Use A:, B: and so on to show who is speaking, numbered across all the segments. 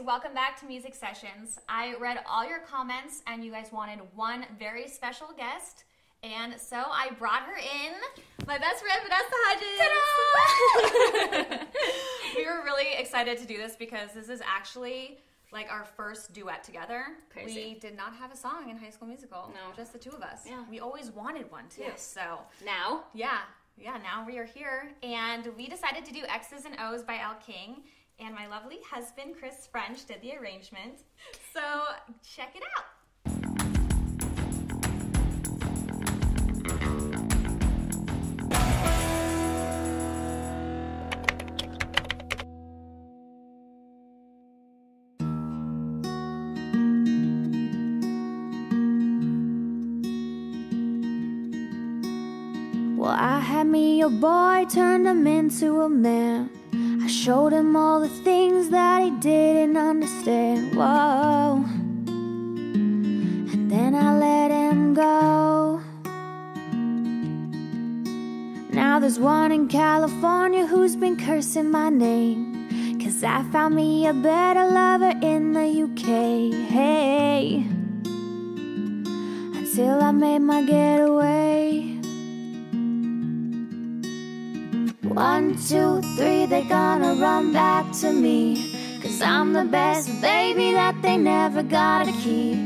A: Welcome back to Music Sessions. I read all your comments and you guys wanted one very special guest. And so I brought her in, my best friend Vanessa Hudgens. we were really excited to do this because this is actually like our first duet together.
B: Crazy.
A: We did not have a song in High School Musical.
B: No.
A: just the two of us.
B: Yeah.
A: We always wanted one too.
B: Yes.
A: So
B: Now,
A: yeah, yeah, now we are here. And we decided to do X's and O's by Elle King. And my lovely husband, Chris French, did the arrangement. So check it out.
C: Well, I had me a boy, turned him into a man. Showed him all the things that he didn't understand. Whoa. And then I let him go. Now there's one in California who's been cursing my name. Cause I found me a better lover in the UK. Hey. Until I made my getaway. One, two, three, they gonna run back to me. Cause I'm the best baby that they never gotta keep.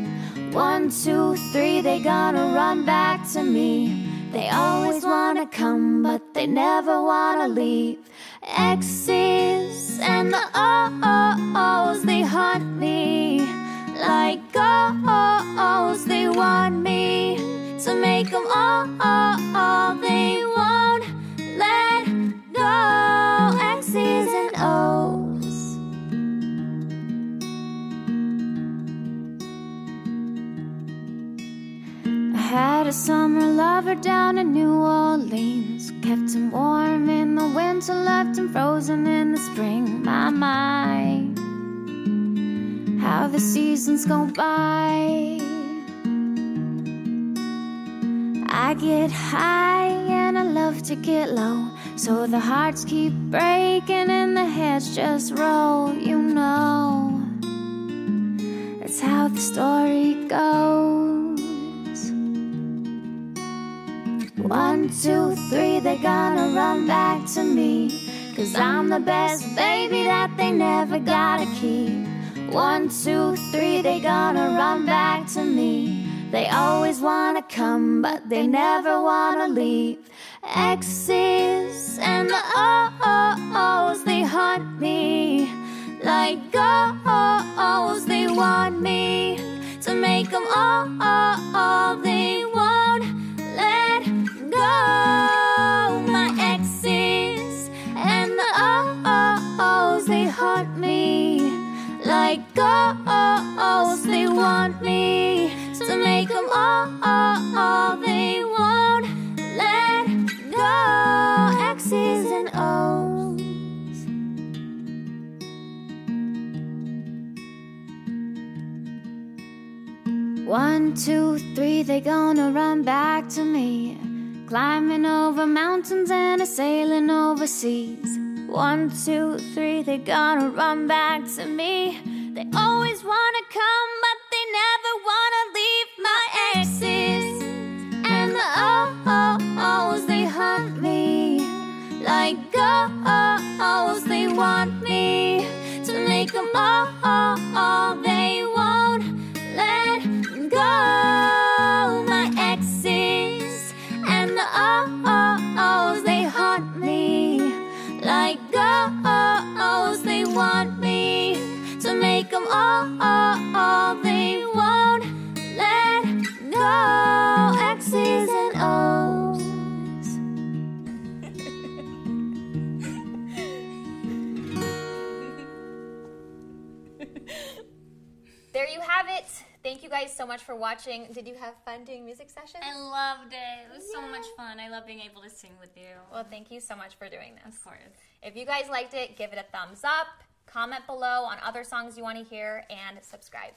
C: One, two, three, they gonna run back to me. They always wanna come, but they never wanna leave. X's and the O's, they haunt me. Like O's, they want me to make them all, had a summer lover down in New Orleans. Kept him warm in the winter, left him frozen in the spring. My, my, how the seasons go by. I get high and I love to get low. So the hearts keep breaking and the heads just roll, you know. That's how the story One, two, three, they're gonna run back to me. Cause I'm the best baby that they never gotta keep. One, two, three, they gonna run back to me. They always wanna come, but they never wanna leave. X's and the O's, they haunt me. Like O's, they want me to make them all. Want me to make them all, all, all. They won't let go. X's and O's. One, two, three, they gonna run back to me. Climbing over mountains and a sailing overseas. One, two, three, they gonna run back to me. They always wanna come, but never wanna
A: There you have it. Thank you guys so much for watching. Did you have fun doing music sessions?
B: I loved it. It was so much fun. I love being able to sing with you.
A: well, thank you so much for doing this.
B: Of course.
A: If you guys liked it, give it a thumbs up, comment below on other songs you want to hear, and subscribe.